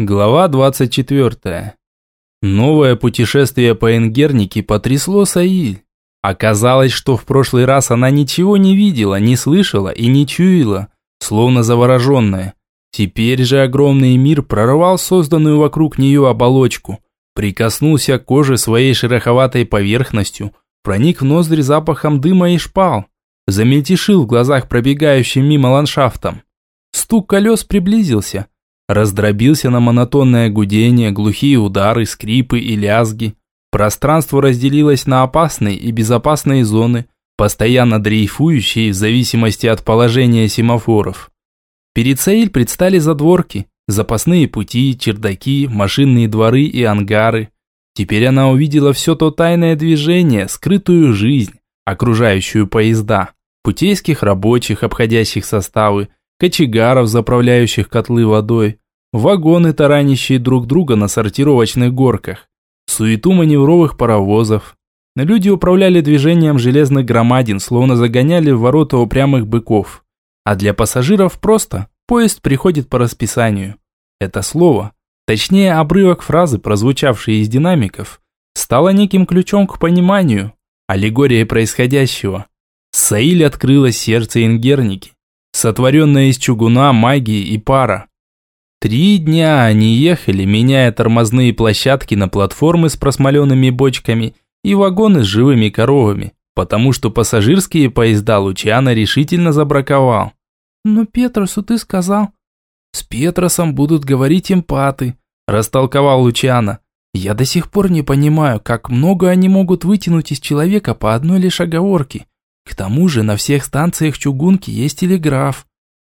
Глава 24. Новое путешествие по Энгернике потрясло Саиль. Оказалось, что в прошлый раз она ничего не видела, не слышала и не чуяла, словно завороженная. Теперь же огромный мир прорвал созданную вокруг нее оболочку, прикоснулся к коже своей шероховатой поверхностью, проник в ноздри запахом дыма и шпал, замельтешил в глазах пробегающим мимо ландшафтом. Стук колес приблизился – Раздробился на монотонное гудение, глухие удары, скрипы и лязги. Пространство разделилось на опасные и безопасные зоны, постоянно дрейфующие в зависимости от положения семафоров. Перед Саиль предстали задворки, запасные пути, чердаки, машинные дворы и ангары. Теперь она увидела все то тайное движение, скрытую жизнь, окружающую поезда, путейских рабочих, обходящих составы, кочегаров, заправляющих котлы водой, вагоны, таранящие друг друга на сортировочных горках, суету маневровых паровозов. Люди управляли движением железных громадин, словно загоняли в ворота упрямых быков. А для пассажиров просто поезд приходит по расписанию. Это слово, точнее обрывок фразы, прозвучавшей из динамиков, стало неким ключом к пониманию, аллегорией происходящего. Саиль открыло сердце Ингерники, сотворенное из чугуна, магии и пара. Три дня они ехали, меняя тормозные площадки на платформы с просмоленными бочками и вагоны с живыми коровами, потому что пассажирские поезда Лучана решительно забраковал. «Но Петросу ты сказал...» «С Петросом будут говорить эмпаты», – растолковал Лучана. «Я до сих пор не понимаю, как много они могут вытянуть из человека по одной лишь оговорке. К тому же на всех станциях чугунки есть телеграф».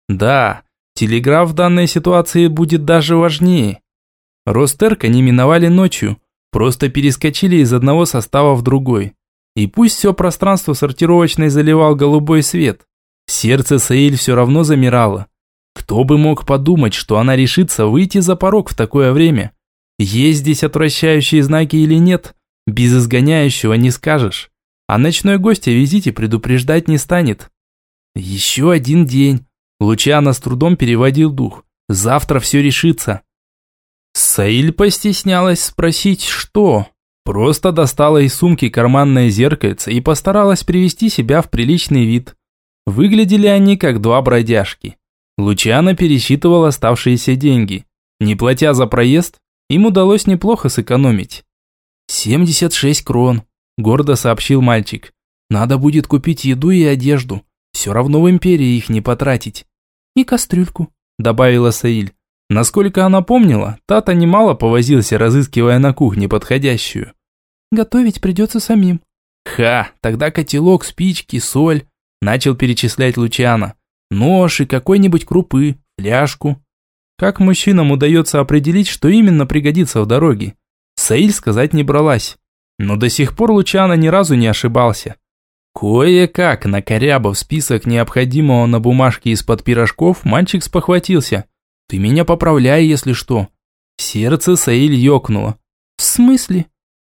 «Да, Телеграф в данной ситуации будет даже важнее. Ростерк они миновали ночью, просто перескочили из одного состава в другой. И пусть все пространство сортировочной заливал голубой свет, сердце Саиль все равно замирало. Кто бы мог подумать, что она решится выйти за порог в такое время? Есть здесь отвращающие знаки или нет? Без изгоняющего не скажешь. А ночной гость о визите предупреждать не станет. Еще один день. Лучано с трудом переводил дух. Завтра все решится. Саиль постеснялась спросить, что? Просто достала из сумки карманное зеркальце и постаралась привести себя в приличный вид. Выглядели они как два бродяжки. Лучано пересчитывал оставшиеся деньги. Не платя за проезд, им удалось неплохо сэкономить. «Семьдесят шесть крон», – гордо сообщил мальчик. «Надо будет купить еду и одежду. Все равно в империи их не потратить. И кастрюльку, добавила Саиль. Насколько она помнила, Тата немало повозился, разыскивая на кухне подходящую. Готовить придется самим. Ха, тогда котелок, спички, соль. Начал перечислять Лучана. Нож и какой-нибудь крупы, фляжку. Как мужчинам удается определить, что именно пригодится в дороге? Саиль сказать не бралась. Но до сих пор Лучана ни разу не ошибался. Кое-как, накорябав список необходимого на бумажке из-под пирожков, мальчик спохватился. «Ты меня поправляй, если что». Сердце Саиль ёкнуло. «В смысле?»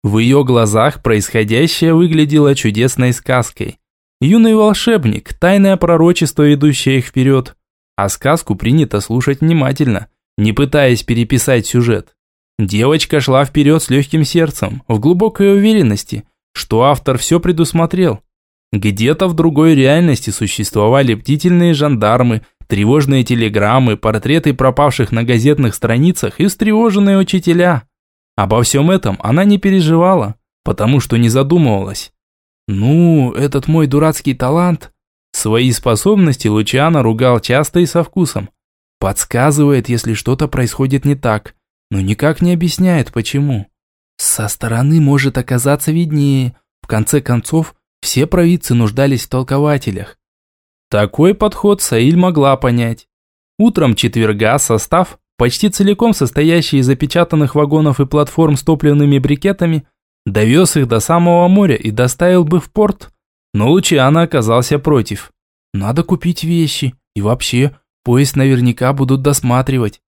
В ее глазах происходящее выглядело чудесной сказкой. Юный волшебник, тайное пророчество, ведущее их вперед. А сказку принято слушать внимательно, не пытаясь переписать сюжет. Девочка шла вперед с легким сердцем, в глубокой уверенности, что автор все предусмотрел. Где-то в другой реальности существовали бдительные жандармы, тревожные телеграммы, портреты пропавших на газетных страницах и встревоженные учителя. Обо всем этом она не переживала, потому что не задумывалась. «Ну, этот мой дурацкий талант...» Свои способности Лучиано ругал часто и со вкусом. Подсказывает, если что-то происходит не так, но никак не объясняет, почему. Со стороны может оказаться виднее. В конце концов, все провидцы нуждались в толкователях. Такой подход Саиль могла понять. Утром четверга состав, почти целиком состоящий из запечатанных вагонов и платформ с топливными брикетами, довез их до самого моря и доставил бы в порт. Но Лучиана оказался против. Надо купить вещи. И вообще, поезд наверняка будут досматривать.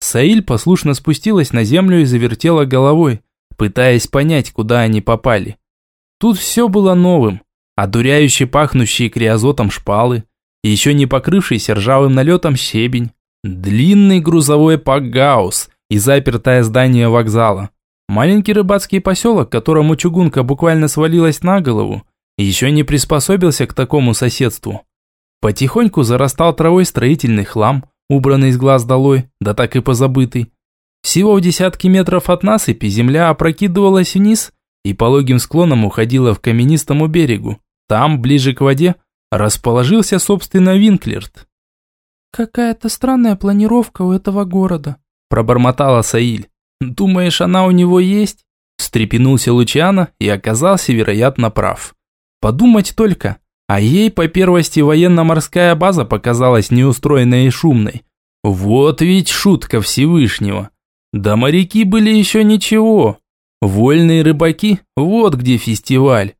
Саиль послушно спустилась на землю и завертела головой, пытаясь понять, куда они попали. Тут все было новым. Одуряюще пахнущие криозотом шпалы, еще не покрывшийся ржавым налетом щебень, длинный грузовой пакгаус, и запертое здание вокзала. Маленький рыбацкий поселок, которому чугунка буквально свалилась на голову, еще не приспособился к такому соседству. Потихоньку зарастал травой строительный хлам, убранный с глаз долой, да так и позабытый. Всего в десятки метров от насыпи земля опрокидывалась вниз и пологим склоном уходила в каменистому берегу. Там, ближе к воде, расположился, собственно, Винклерт. «Какая-то странная планировка у этого города», – пробормотала Саиль. «Думаешь, она у него есть?» Встрепенулся Лучиано и оказался, вероятно, прав. Подумать только, а ей по первости военно-морская база показалась неустроенной и шумной. Вот ведь шутка Всевышнего. Да моряки были еще ничего. Вольные рыбаки, вот где фестиваль.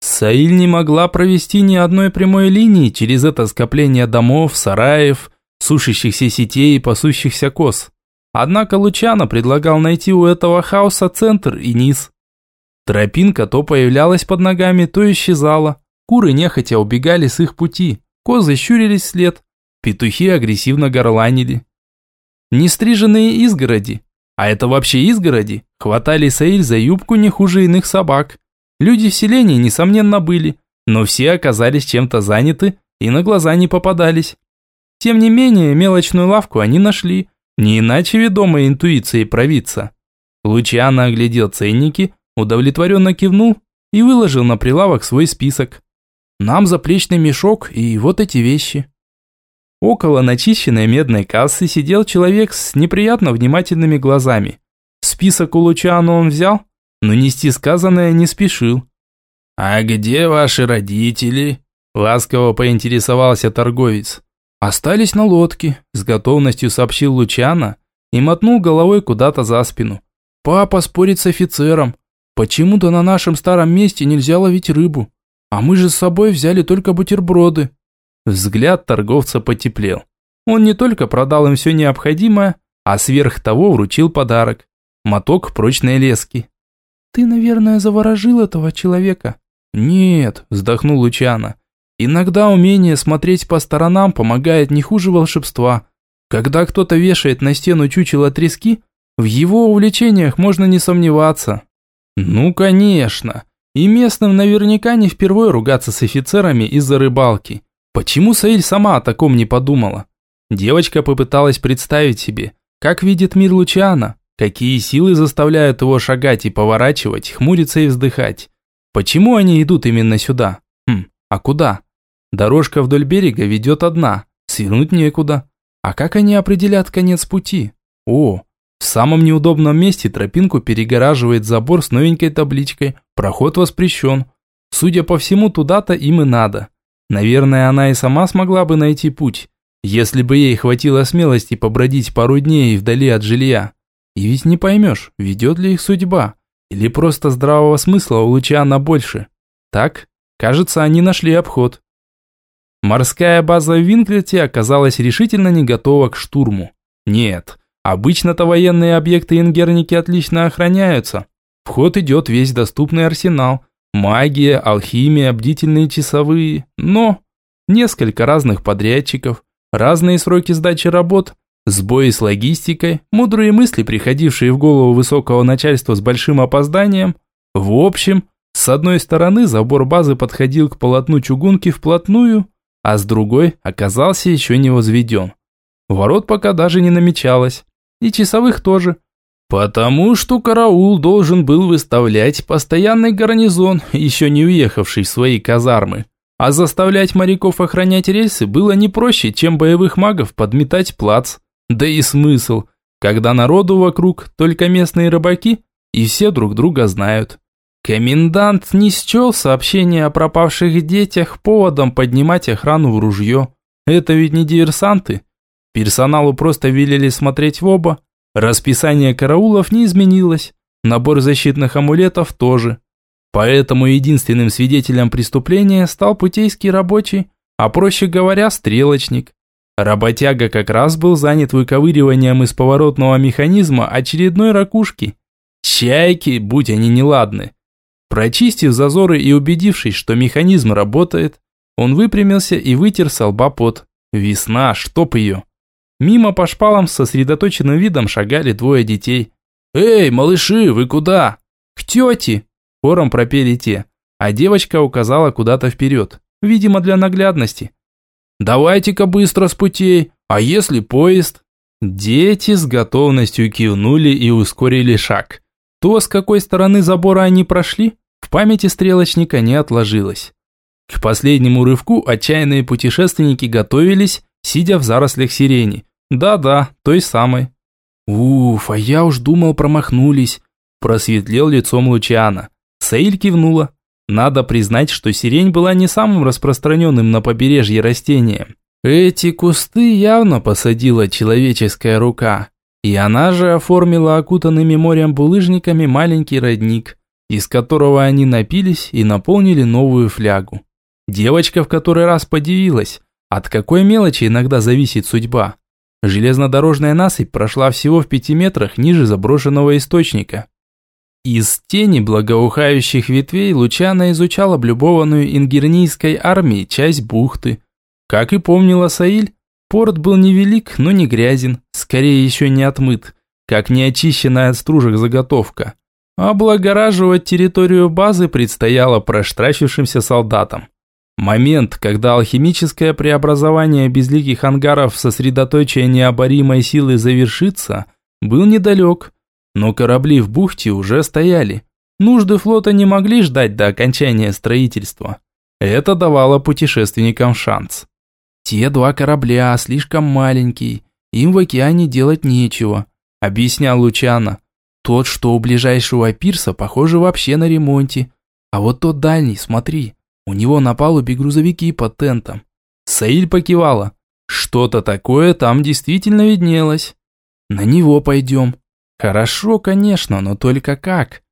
Саиль не могла провести ни одной прямой линии через это скопление домов, сараев, сушащихся сетей и пасущихся коз. Однако Лучано предлагал найти у этого хаоса центр и низ. Тропинка то появлялась под ногами, то исчезала. Куры нехотя убегали с их пути, козы щурились вслед, петухи агрессивно горланили. Нестриженные изгороди, а это вообще изгороди, хватали Саиль за юбку не хуже иных собак. Люди в селении, несомненно, были, но все оказались чем-то заняты и на глаза не попадались. Тем не менее, мелочную лавку они нашли, не иначе ведомой интуицией провидца. Лучано оглядел ценники, удовлетворенно кивнул и выложил на прилавок свой список. Нам заплечный мешок и вот эти вещи. Около начищенной медной кассы сидел человек с неприятно внимательными глазами. Список у Лучано он взял, но нести сказанное не спешил. «А где ваши родители?» – ласково поинтересовался торговец. «Остались на лодке», – с готовностью сообщил Лучано и мотнул головой куда-то за спину. «Папа спорит с офицером. Почему-то на нашем старом месте нельзя ловить рыбу, а мы же с собой взяли только бутерброды». Взгляд торговца потеплел. Он не только продал им все необходимое, а сверх того вручил подарок – моток прочной лески. «Ты, наверное, заворожил этого человека». «Нет», – вздохнул Лучано. Иногда умение смотреть по сторонам помогает не хуже волшебства. Когда кто-то вешает на стену чучело трески, в его увлечениях можно не сомневаться. Ну, конечно. И местным наверняка не впервые ругаться с офицерами из-за рыбалки. Почему Саиль сама о таком не подумала? Девочка попыталась представить себе, как видит мир Лучиана, какие силы заставляют его шагать и поворачивать, хмуриться и вздыхать. Почему они идут именно сюда? Хм, а куда? Дорожка вдоль берега ведет одна, свернуть некуда. А как они определят конец пути? О, в самом неудобном месте тропинку перегораживает забор с новенькой табличкой «Проход воспрещен». Судя по всему, туда-то им и надо. Наверное, она и сама смогла бы найти путь, если бы ей хватило смелости побродить пару дней вдали от жилья. И ведь не поймешь, ведет ли их судьба, или просто здравого смысла у Лучана больше. Так, кажется, они нашли обход. Морская база в Винклете оказалась решительно не готова к штурму. Нет, обычно-то военные объекты Ингерники отлично охраняются. В ход идет весь доступный арсенал. Магия, алхимия, бдительные часовые. Но несколько разных подрядчиков, разные сроки сдачи работ, сбои с логистикой, мудрые мысли, приходившие в голову высокого начальства с большим опозданием. В общем, с одной стороны забор базы подходил к полотну чугунки вплотную, а с другой оказался еще не возведен. Ворот пока даже не намечалось, и часовых тоже. Потому что караул должен был выставлять постоянный гарнизон, еще не уехавший в свои казармы. А заставлять моряков охранять рельсы было не проще, чем боевых магов подметать плац. Да и смысл, когда народу вокруг только местные рыбаки, и все друг друга знают. Комендант не счел сообщение о пропавших детях поводом поднимать охрану в ружье. Это ведь не диверсанты. Персоналу просто велели смотреть в оба. Расписание караулов не изменилось. Набор защитных амулетов тоже. Поэтому единственным свидетелем преступления стал путейский рабочий, а проще говоря, стрелочник. Работяга как раз был занят выковыриванием из поворотного механизма очередной ракушки. Чайки, будь они неладны. Прочистив зазоры и убедившись, что механизм работает, он выпрямился и вытер с лба пот. Весна, чтоб ее. Мимо по шпалам с сосредоточенным видом шагали двое детей. «Эй, малыши, вы куда?» «К тете!» – хором пропели те, а девочка указала куда-то вперед, видимо для наглядности. «Давайте-ка быстро с путей, а если поезд?» Дети с готовностью кивнули и ускорили шаг. То, с какой стороны забора они прошли, в памяти стрелочника не отложилось. К последнему рывку отчаянные путешественники готовились, сидя в зарослях сирени. Да-да, той самой. «Уф, а я уж думал, промахнулись», – просветлел лицом Лучиана. Саиль кивнула. Надо признать, что сирень была не самым распространенным на побережье растением. Эти кусты явно посадила человеческая рука. И она же оформила окутанными морем булыжниками маленький родник, из которого они напились и наполнили новую флягу. Девочка в который раз подивилась, от какой мелочи иногда зависит судьба. Железнодорожная насыпь прошла всего в пяти метрах ниже заброшенного источника. Из тени благоухающих ветвей Лучана изучала облюбованную ингернийской армией часть бухты. Как и помнила Саиль, порт был невелик, но не грязен, скорее еще не отмыт, как неочищенная от стружек заготовка. Облагораживать территорию базы предстояло проштрафившимся солдатам. Момент, когда алхимическое преобразование безликих ангаров в сосредоточие необоримой силы завершится, был недалек, но корабли в бухте уже стояли. Нужды флота не могли ждать до окончания строительства. Это давало путешественникам шанс. «Те два корабля слишком маленькие, им в океане делать нечего», объяснял Лучано. «Тот, что у ближайшего пирса, похоже вообще на ремонте. А вот тот дальний, смотри, у него на палубе грузовики под тентом. Саиль покивала. Что-то такое там действительно виднелось. На него пойдем. Хорошо, конечно, но только как?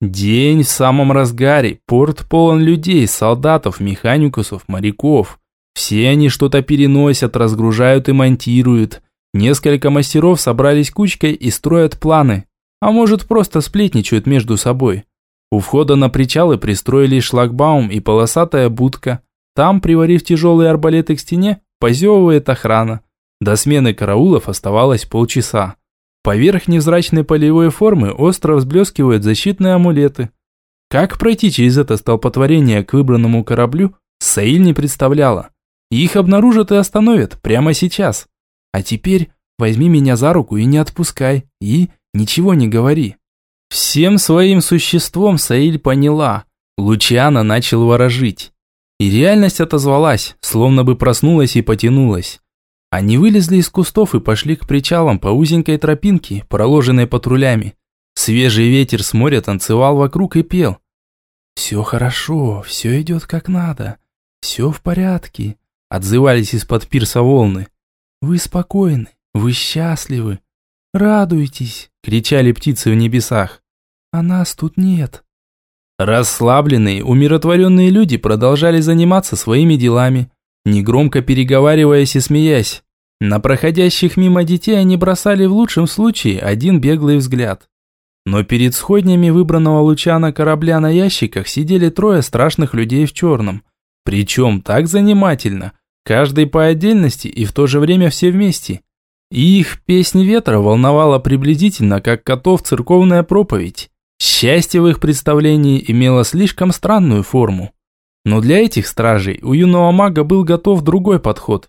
День в самом разгаре, порт полон людей, солдатов, механикусов, моряков. Все они что-то переносят, разгружают и монтируют. Несколько мастеров собрались кучкой и строят планы. А может просто сплетничают между собой. У входа на причалы пристроили шлагбаум и полосатая будка. Там, приварив тяжелые арбалеты к стене, позевывает охрана. До смены караулов оставалось полчаса. Поверх невзрачной полевой формы остро взблескивают защитные амулеты. Как пройти через это столпотворение к выбранному кораблю, Саиль не представляла. Их обнаружат и остановят прямо сейчас. А теперь возьми меня за руку и не отпускай, и ничего не говори. Всем своим существом Саиль поняла. Лучиана начал ворожить. И реальность отозвалась, словно бы проснулась и потянулась. Они вылезли из кустов и пошли к причалам по узенькой тропинке, проложенной патрулями. Свежий ветер с моря танцевал вокруг и пел. «Все хорошо, все идет как надо, все в порядке», отзывались из-под пирса волны. «Вы спокойны, вы счастливы, радуйтесь», кричали птицы в небесах. «А нас тут нет». Расслабленные, умиротворенные люди продолжали заниматься своими делами, негромко переговариваясь и смеясь. На проходящих мимо детей они бросали в лучшем случае один беглый взгляд. Но перед сходнями выбранного лучана корабля на ящиках сидели трое страшных людей в черном. Причем так занимательно, каждый по отдельности и в то же время все вместе. Их песнь ветра волновала приблизительно, как котов церковная проповедь. Счастье в их представлении имело слишком странную форму. Но для этих стражей у юного мага был готов другой подход.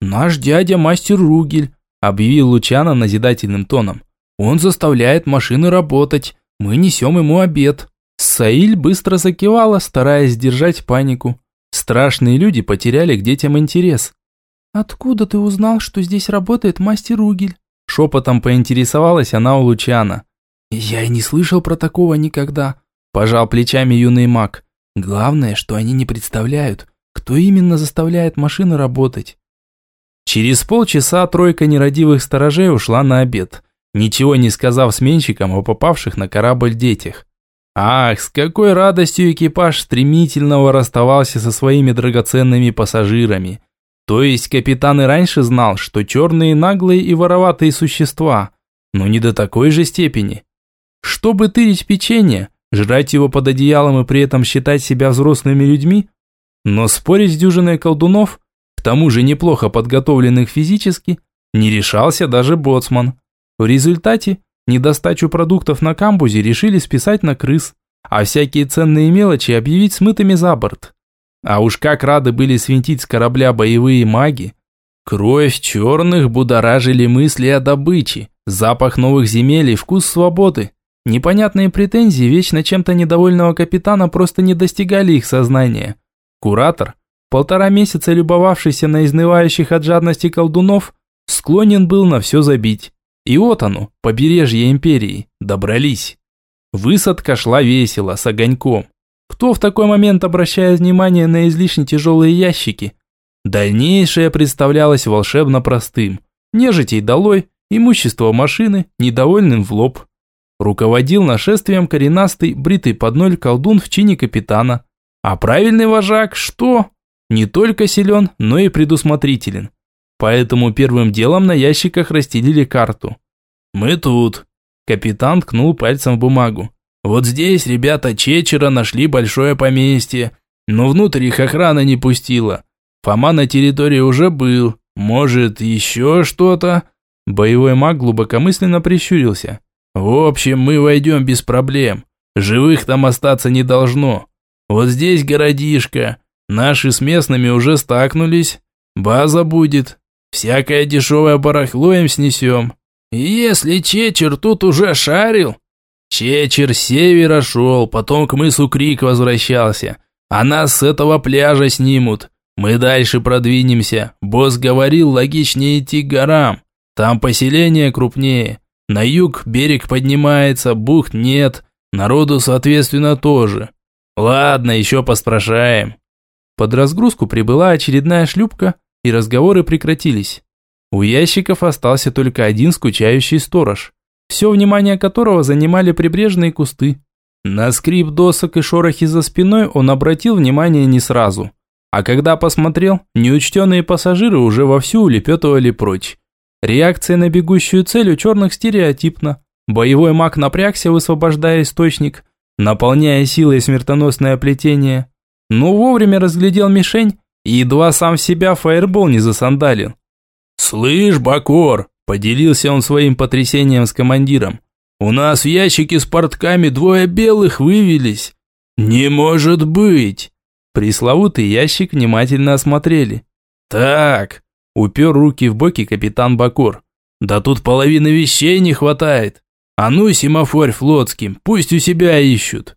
«Наш дядя мастер Ругель», – объявил Лучано назидательным тоном. «Он заставляет машины работать, мы несем ему обед». Саиль быстро закивала, стараясь сдержать панику. Страшные люди потеряли к детям интерес. «Откуда ты узнал, что здесь работает мастер Ругель?» Шепотом поинтересовалась она у Лучана. «Я и не слышал про такого никогда», – пожал плечами юный маг. «Главное, что они не представляют, кто именно заставляет машины работать». Через полчаса тройка нерадивых сторожей ушла на обед, ничего не сказав сменщикам о попавших на корабль детях. Ах, с какой радостью экипаж стремительного расставался со своими драгоценными пассажирами. То есть капитан и раньше знал, что черные наглые и вороватые существа, но не до такой же степени. Чтобы тырить печенье, жрать его под одеялом и при этом считать себя взрослыми людьми? Но спорить с дюжиной колдунов, к тому же неплохо подготовленных физически, Не решался даже боцман. В результате недостачу продуктов на камбузе решили списать на крыс, а всякие ценные мелочи объявить смытыми за борт. А уж как рады были свинтить с корабля боевые маги. Кровь черных будоражили мысли о добыче, запах новых земель и вкус свободы. Непонятные претензии вечно чем-то недовольного капитана просто не достигали их сознания. Куратор, полтора месяца любовавшийся на изнывающих от жадности колдунов, склонен был на все забить. И вот оно, побережье империи, добрались. Высадка шла весело, с огоньком. Кто в такой момент обращает внимание на излишне тяжелые ящики? Дальнейшее представлялось волшебно простым. Нежитей долой, имущество машины, недовольным в лоб. Руководил нашествием коренастый, бритый под ноль колдун в чине капитана. А правильный вожак что? Не только силен, но и предусмотрителен. Поэтому первым делом на ящиках расстелили карту. «Мы тут». Капитан ткнул пальцем в бумагу. «Вот здесь ребята Чечера нашли большое поместье, но внутрь их охрана не пустила. Фома на территории уже был. Может, еще что-то?» Боевой маг глубокомысленно прищурился. В общем, мы войдем без проблем. Живых там остаться не должно. Вот здесь городишко. Наши с местными уже стакнулись. База будет. Всякое дешевое барахло им снесем. Если Чечер тут уже шарил... Чечер севера шел, потом к мысу Крик возвращался. А нас с этого пляжа снимут. Мы дальше продвинемся. Босс говорил, логичнее идти к горам. Там поселение крупнее. На юг берег поднимается, бухт нет, народу, соответственно, тоже. Ладно, еще поспрашаем. Под разгрузку прибыла очередная шлюпка, и разговоры прекратились. У ящиков остался только один скучающий сторож, все внимание которого занимали прибрежные кусты. На скрип досок и шорохи за спиной он обратил внимание не сразу. А когда посмотрел, неучтенные пассажиры уже вовсю улепетывали прочь. Реакция на бегущую цель у черных стереотипна. Боевой маг напрягся, высвобождая источник, наполняя силой смертоносное плетение. Но вовремя разглядел мишень и едва сам в себя фаербол не засандалил. «Слышь, Бакор!» – поделился он своим потрясением с командиром. «У нас в ящике с портками двое белых вывелись». «Не может быть!» Пресловутый ящик внимательно осмотрели. «Так, Упер руки в боки капитан Бакор. «Да тут половины вещей не хватает. А ну, семафорь флотским, пусть у себя ищут».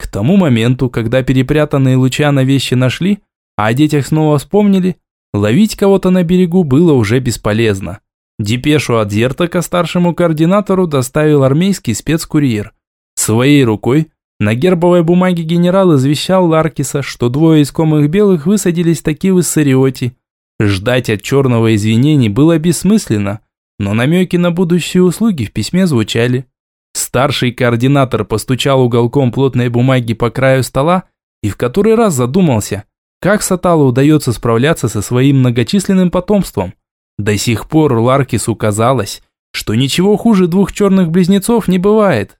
К тому моменту, когда перепрятанные Лучана вещи нашли, а о детях снова вспомнили, ловить кого-то на берегу было уже бесполезно. Депешу от Зертака старшему координатору доставил армейский спецкурьер. Своей рукой на гербовой бумаге генерал извещал Ларкиса, что двое искомых белых высадились таки в Иссариоте, Ждать от черного извинений было бессмысленно, но намеки на будущие услуги в письме звучали. Старший координатор постучал уголком плотной бумаги по краю стола и в который раз задумался, как Саталу удается справляться со своим многочисленным потомством. До сих пор Ларкису казалось, что ничего хуже двух черных близнецов не бывает.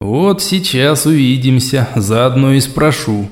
«Вот сейчас увидимся, заодно и спрошу»,